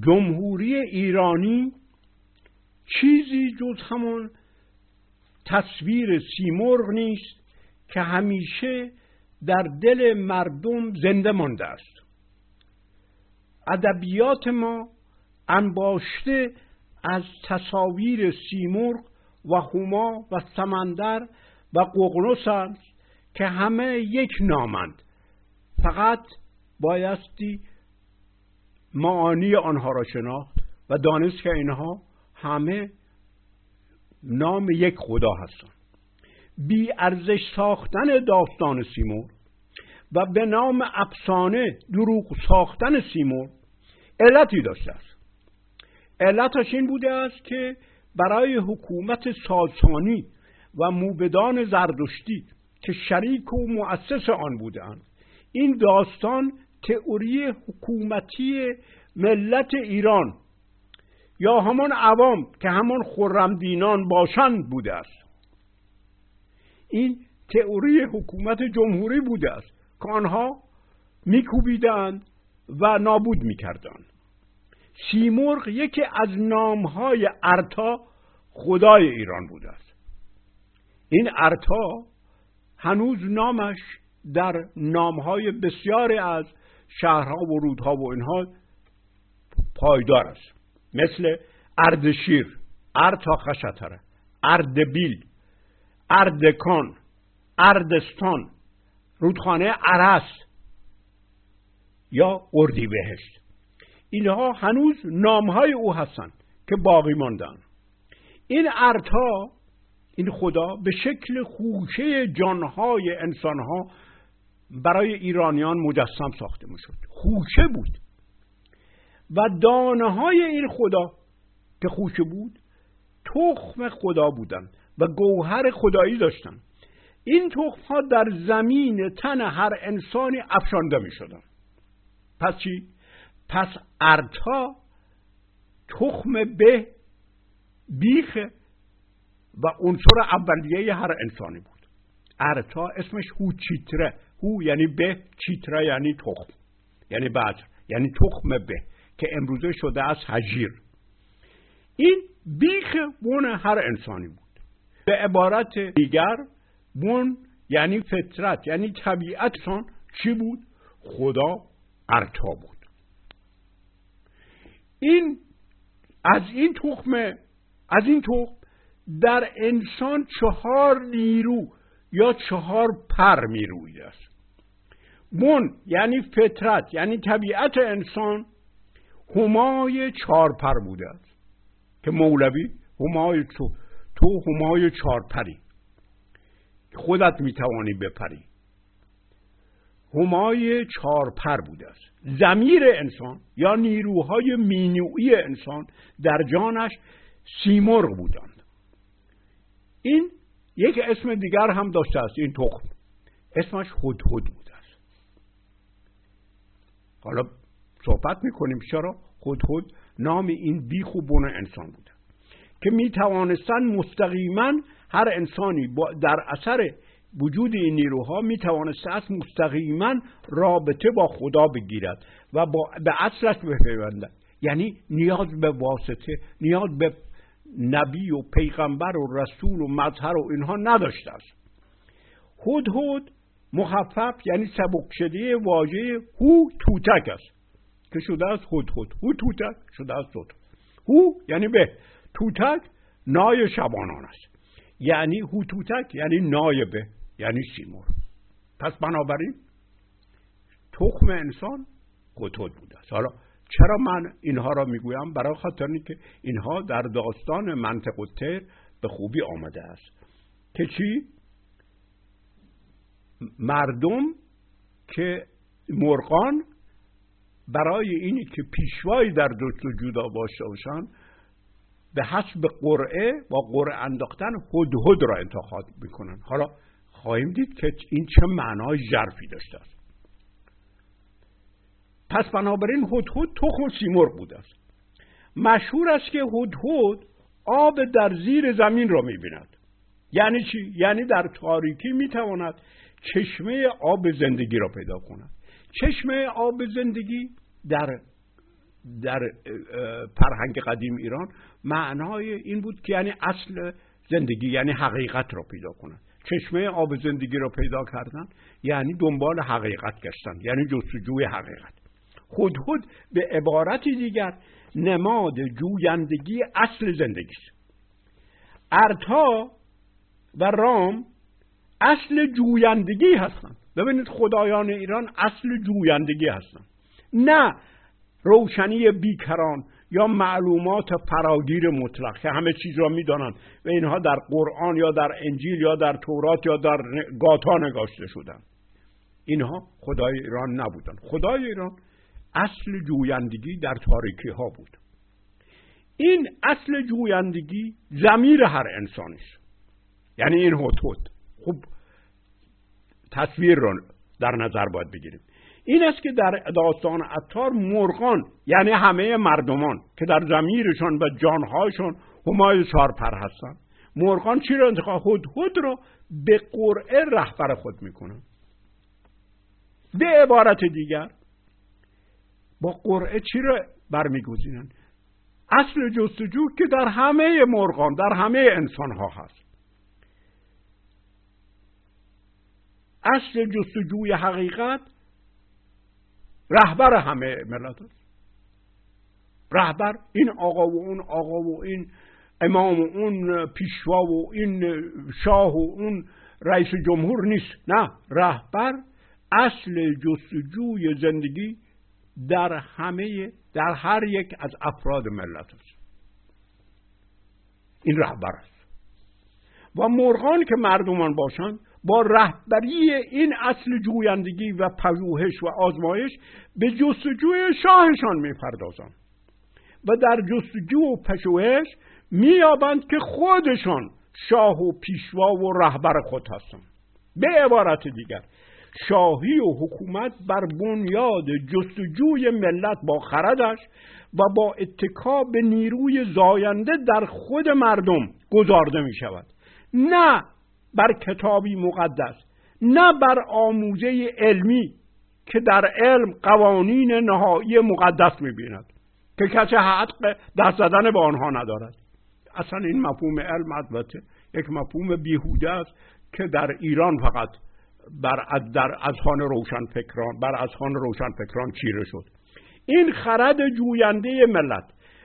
جمهوری ایرانی چیزی جز همون تصویر سیمرغ نیست که همیشه در دل مردم زنده مانده است. ادبیات ما انباشته از تصاویر سیمرغ و هما و سمندر و ققنوس است که همه یک نامند. فقط بایستی معانی آنها را شناخت و دانست که اینها همه نام یک خدا هستند. بی ارزش ساختن داستان سیمور و به نام افسانه دروغ ساختن سیمور علتی داشته است. علتش این بوده است که برای حکومت ساسانی و موبدان زردشتی که شریک و مؤسس آن بودند این داستان تئوری حکومتی ملت ایران یا همان عوام که همان خرمدینان باشند بوده است. این تئوری حکومت جمهوری بوده است که آنها میکوبیدند و نابود می‌کردند. سیمرغ یکی از نامهای ارتا خدای ایران بوده است. این ارتا هنوز نامش در نامهای بسیاری از شهرها و رودها و اینها پایدار است. مثل اردشیر ارتا خشتره اردبیل اردکان اردستان رودخانه عرس یا اردیبهشت اینها هنوز نامهای او هستند که باقی ماندن. این ارتا این خدا به شکل خوشه جانهای انسانها برای ایرانیان مجسم ساخته می شد خوشه بود. و دانه های این خدا که خوشه بود تخم خدا بودند و گوهر خدایی داشتند. این تخم ها در زمین تن هر انسانی افشانده می شدن. پس چی؟ پس ارتا تخم به بیخ و عنصر اولیه هر انسانی بود. ارتا اسمش هو چیتره هو یعنی به چیتره یعنی تخم. یعنی بذر یعنی تخم به که امروزه شده از حجیر. این بیخ بون هر انسانی بود. به عبارت دیگر بون یعنی فطرت یعنی طبیعتشان چی بود؟ خدا ارتا بود. این از این تخم از این تخم در انسان چهار نیرو یا چهار پر میرویده است. بون یعنی فطرت یعنی طبیعت انسان همای چهار پر بوده است. که مولوی همای تو تو همای چهار پری. خودت می‌توانی بپری. همای چهار پر بوده است. زمیر انسان یا نیروهای مینوعی انسان در جانش سیمرغ بودند. این یک اسم دیگر هم داشته است این تخم. اسمش هدهد بوده است. حالا صحبت می‌کنیم چرا هدهد نام این بیخ و انسان بوده. که می توانستن مستقیما هر انسانی در اثر وجود این نیروها می توانست از مستقیما رابطه با خدا بگیرد و با به اصلش بپیوندد. یعنی نیاز به واسطه نیاز به نبی و پیغمبر و رسول و مظهر و اینها نداشته است. هود مخفف یعنی سبک شده واژه هو توتک است. که شده از هود هو توتک شده از توت هو یعنی به. توتک نای شبانان است. یعنی هو توتک یعنی نایبه یعنی سیمور پس بنابراین تخم انسان هدهد بوده است. حالا چرا من اینها را می‌گویم؟ برای خاطر که اینها در داستان منطق و تر به خوبی آمده است. که چی؟ مردم که مرغان برای اینی که پیشوایی در جدا باشه باشن به حسب قرعه با قرعه انداختن هدهد را انتخاب می‌کنن. حالا خواهیم دید که این چه معنای ژرفی داشته است. پس بنابراین هدهد تخم سیمرغ بوده است. مشهور است که هدهد آب در زیر زمین را می‌بیند. یعنی چی؟ یعنی در تاریکی می‌تواند چشمه آب زندگی را پیدا کند. چشمه آب زندگی در در فرهنگ قدیم ایران معنای این بود که یعنی اصل زندگی یعنی حقیقت را پیدا کنند چشمه آب زندگی را پیدا کردن یعنی دنبال حقیقت گشتن یعنی جستجوی حقیقت. خود به عبارتی دیگر نماد جویندگی اصل زندگی است ارتا و رام اصل جویندگی هستند. ببینید خدایان ایران اصل جویندگی هستند. نه روشنی بیکران یا معلومات فراگیر مطلق که همه چیز را می‌دانند و اینها در قرآن یا در انجیل یا در تورات یا در گاتا نگاشته شدند. اینها خدای ایران نبودند. خدای ایران اصل جویندگی در تاریکی ها بود. این اصل جویندگی زمیر هر انسانی است. یعنی این هوت خوب تصویر رو در نظر باید بگیریم. این است که در داستان عطار مرغان یعنی همه مردمان که در زمیرشان و جانهایشان همای چارپر هستند مرغان چی رو انتخاب؟ هد رو به قرعه رهبر خود می‌کنن به عبارت دیگر با قرعه چی رو برمیگزینن؟ اصل جستجو که در همه مرغان در همه انسان ها هست. اصل جستجوی حقیقت رهبر همه ملت است. رهبر این آقا و اون آقا و این امام و اون پیشوا و این شاه و اون رئیس جمهور نیست. نه رهبر اصل جستجوی زندگی در همه در هر یک از افراد ملت است. این رهبر است. و مرغان که مردمان باشند با رهبری این اصل جویندگی و پژوهش و آزمایش به جستجوی شاهشان می‌پردازند و در جستجو و پژوهش مییابند که خودشان شاه و پیشوا و رهبر خود هستند. به عبارت دیگر شاهی و حکومت بر بنیاد جستجوی ملت با خردش و با اتکا به نیروی زاینده در خود مردم گذارده می شود نه بر کتابی مقدس نه بر آموزه علمی که در علم قوانین نهایی مقدس می‌بیند که کسی حق دست زدن به آنها ندارد. اصلا این مفهوم علم البته یک مفهوم بیهوده است که در ایران فقط بر در اذهان روشن فکران بر اذهان روشن فکران چیره شد. این خرد جوینده ملت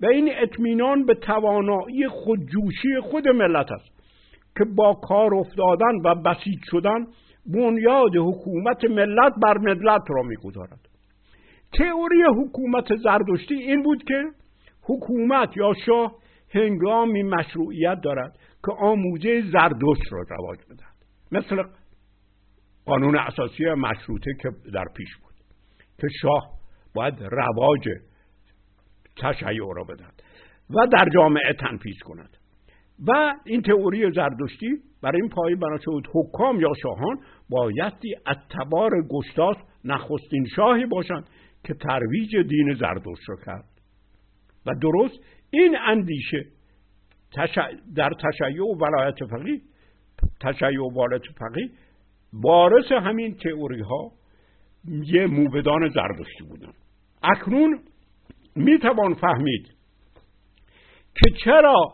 و این اطمینان به توانایی خودجوشی خود ملت است که با کار افتادن و بسیج شدن بنیاد حکومت ملت بر ملت را می‌گذارد. تئوری حکومت زردشتی این بود که حکومت یا شاه هنگامی مشروعیت دارد که آموزه زردشت را رواج بدهد. مثل قانون اساسی مشروطه که در پیش بود که شاه باید رواج تشیع را بدهد و در جامعه تنفیز کند. و این تئوری زردشتی برای این پایی بنا شد حکام یا شاهان بایستی اتبار گشتاس نخستین شاهی باشند که ترویج دین زردشت را کرد. و درست این اندیشه در تشیع و ولایت فقیه تشیع و ولایت فقیه وارث همین تئوری ها یه موبدان زردشتی بودن. اکنون می‌توان فهمید که چرا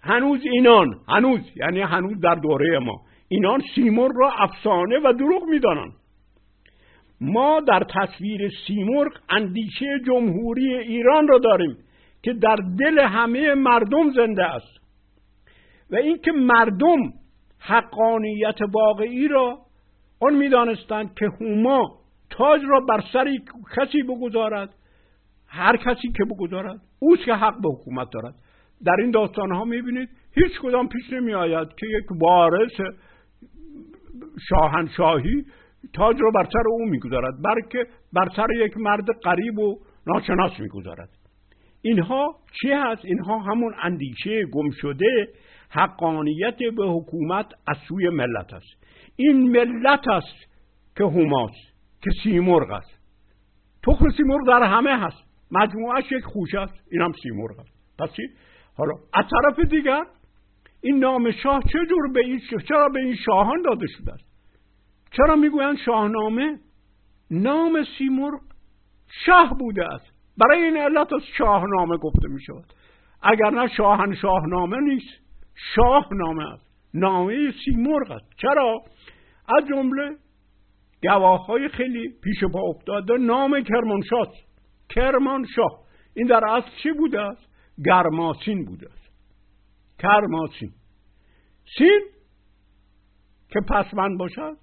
هنوز اینان هنوز یعنی هنوز در دوره ما اینان سیمرغ را افسانه و دروغ می‌دانند. ما در تصویر سیمرغ اندیشه جمهوری ایران را داریم که در دل همه مردم زنده است. و اینکه مردم حقانیت واقعی را آن می‌دانستند که هوما تاج را بر سر کسی بگذارد هر کسی که بگذارد اوست که حق به حکومت دارد. در این داستان ها می‌بینید هیچ کدام پیش نمی آید که یک وارث شاهنشاهی تاج رو بر سر او می‌گذارد بلکه بر سر یک مرد قریب و ناشناس می‌گذارد. اینها چی هست؟ اینها همون اندیشه گم شده حقانیت به حکومت از سوی ملت است. این ملت است که هماست که سیمرغ است. تخم سیمرغ در همه هست. مجموعش یک خوش است. این هم سیمرغ است. پس چی؟ حالا از طرف دیگر این نام شاه چه جور به این چرا به این شاهان داده شده است؟ چرا می‌گویند شاهنامه نام سیمرغ شاه بوده است؟ برای این علت از شاهنامه گفته می شود اگر نه شاهنشاهنامه نیست شاهنامه است. نامه سیمرغ است. چرا؟ از جمله گواه های خیلی پیش پا افتاده نام کرمانشاه کرمانشاه. این در اصل چی بوده است؟ گرماسین بوده است. کرماسین. سین که پسمند باشد؟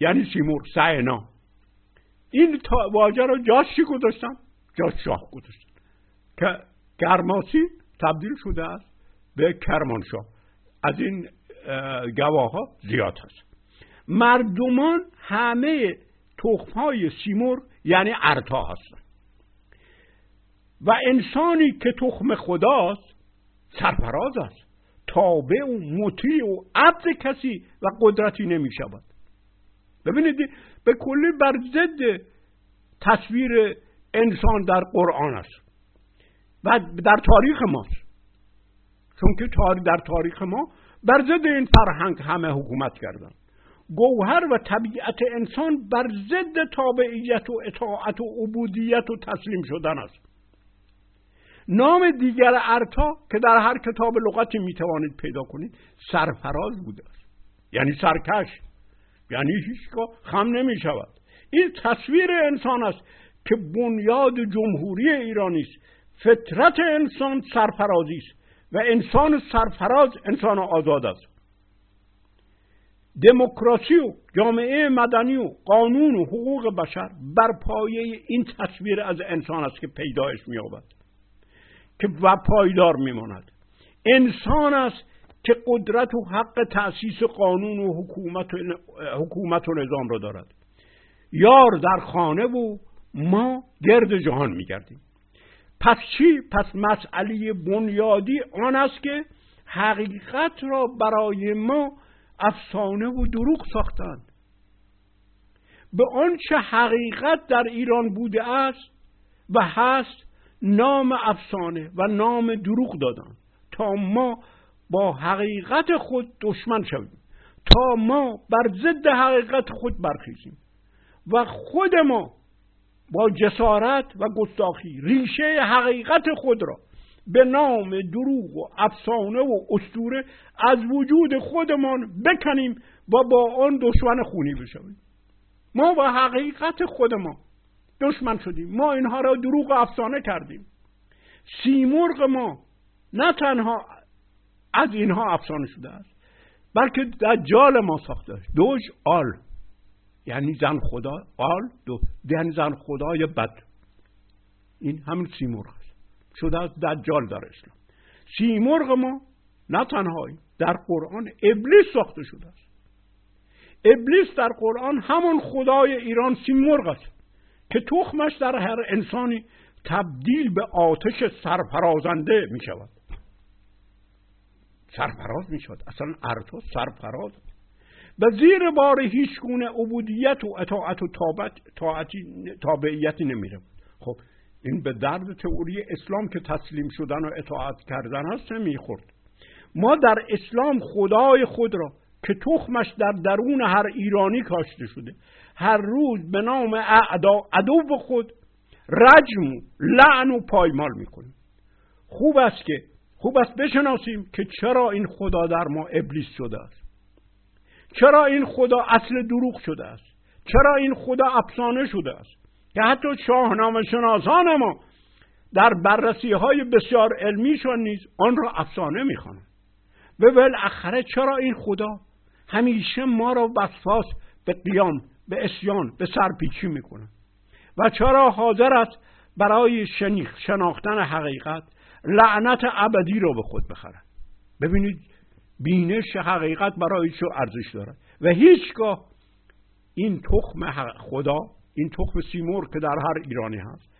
یعنی سیمور سعنا این واژه رو جاش چی گذاشتن جاش شاه گذاشتن که گرماسی تبدیل شده است به کرمانشاه. از این گواه ها زیاد هست. مردمان همه تخمهای سیمور یعنی ارتا هستن. و انسانی که تخم خداست سرفراز است. تابع و مطیع و عبد کسی و قدرتی نمی شود ببینید به کلی بر ضد تصویر انسان در قرآن است. و در تاریخ ماست چون که در تاریخ ما بر ضد این فرهنگ همه حکومت کردن. گوهر و طبیعت انسان بر ضد تابعیت و اطاعت و عبودیت و تسلیم شدن است. نام دیگر ارتا که در هر کتاب لغتی می‌توانید پیدا کنید سرفراز بوده است. یعنی سرکش. یعنی هیچگاه خم نمی شود این تصویر انسان است که بنیاد جمهوری ایرانی است. فطرت انسان سرفرازی است و انسان سرفراز انسان آزاد است. دموکراسی و جامعه مدنی و قانون و حقوق بشر بر پایه این تصویر از انسان است که پیدایش مییابد که و پایدار میماند. انسان است که قدرت و حق تأسیس قانون و حکومت و, حکومت و نظام را دارد. یار در خانه و ما گرد جهان میگردیم. پس چی؟ پس مسئله بنیادی آن است که حقیقت را برای ما افسانه و دروغ ساختند. به آنچه حقیقت در ایران بوده است و هست نام افسانه و نام دروغ دادند تا ما با حقیقت خود دشمن شویم. تا ما بر ضد حقیقت خود برخیزیم. و خود ما با جسارت و گستاخی ریشه حقیقت خود را به نام دروغ و افسانه و استوره از وجود خودمان بکنیم و با آن دشمن خونی بشویم. ما با حقیقت خود ما دشمن شدیم. ما اینها را دروغ و افسانه کردیم. سیمرغ ما نه تنها از اینها افسانه شده است بلکه دجال ما ساخته است. دوش آل. یعنی زن خدا آل دو یعنی زن خدای بد. این همین سیمرغ است. شده از دجال در اسلام. سیمرغ ما نه تنهایی در قرآن ابلیس ساخته شده است. ابلیس در قرآن همون خدای ایران سیمرغ است که تخمش در هر انسانی تبدیل به آتش سرفرازنده می شود سرفراز می شود اصلا ارتو سرفراز و زیر بار هیچ گونه عبودیت و اطاعت و تابعیتی نمیره. خب این به درد تئوری اسلام که تسلیم شدن و اطاعت کردن هست نمی‌خورد. ما در اسلام خدای خود را که تخمش در درون هر ایرانی کاشته شده هر روز به نام اعدا عدو خود رجم و لعن و پایمال می‌کنیم. خوب است که خوب است بشناسیم که چرا این خدا در ما ابلیس شده است. چرا این خدا اصل دروغ شده است؟ چرا این خدا افسانه شده است؟ که حتی شاهنامه شناسان ما در بررسی های بسیار علمیشان نیز آن را افسانه می‌خوانند. و بالاخره چرا این خدا همیشه ما را وسواس به قیام به اسیان به سرپیچی می‌کنه و چرا حاضر است برای شناختن حقیقت لعنت ابدی را به خود بخرد؟ ببینید بینش حقیقت برای چه ارزش دارد و هیچگاه این تخم خدا این تخم سیمور که در هر ایرانی هست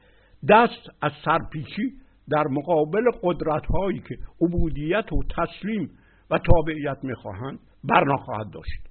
دست از سرپیچی در مقابل قدرت هایی که عبودیت و تسلیم و تابعیت می‌خواهند بر نخواهد داشت.